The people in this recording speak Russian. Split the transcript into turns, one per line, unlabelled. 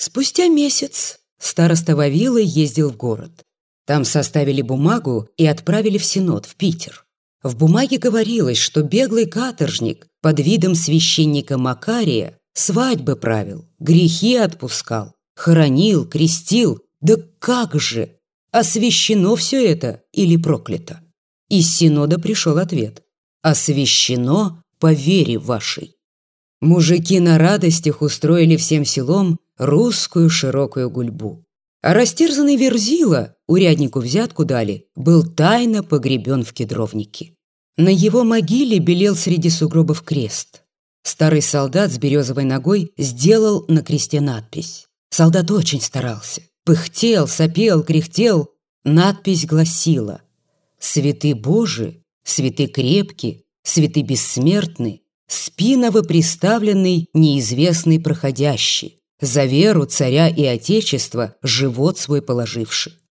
Спустя месяц староста Вавилы ездил в город. Там составили бумагу и отправили в Синод, в Питер. В бумаге говорилось, что беглый каторжник под видом священника Макария свадьбы правил, грехи отпускал, хоронил, крестил. Да как же! Освящено все это или проклято? Из Синода пришел ответ. Освящено по вере вашей. Мужики на радостях устроили всем селом русскую широкую гульбу. А растерзанный Верзила, уряднику взятку дали, был тайно погребен в кедровнике. На его могиле белел среди сугробов крест. Старый солдат с березовой ногой сделал на кресте надпись. Солдат очень старался. Пыхтел, сопел, кряхтел. Надпись гласила «Святы Божи, святы крепки, святы бессмертны, спиново приставленный неизвестный проходящий, за веру царя и отечества живот свой положивший.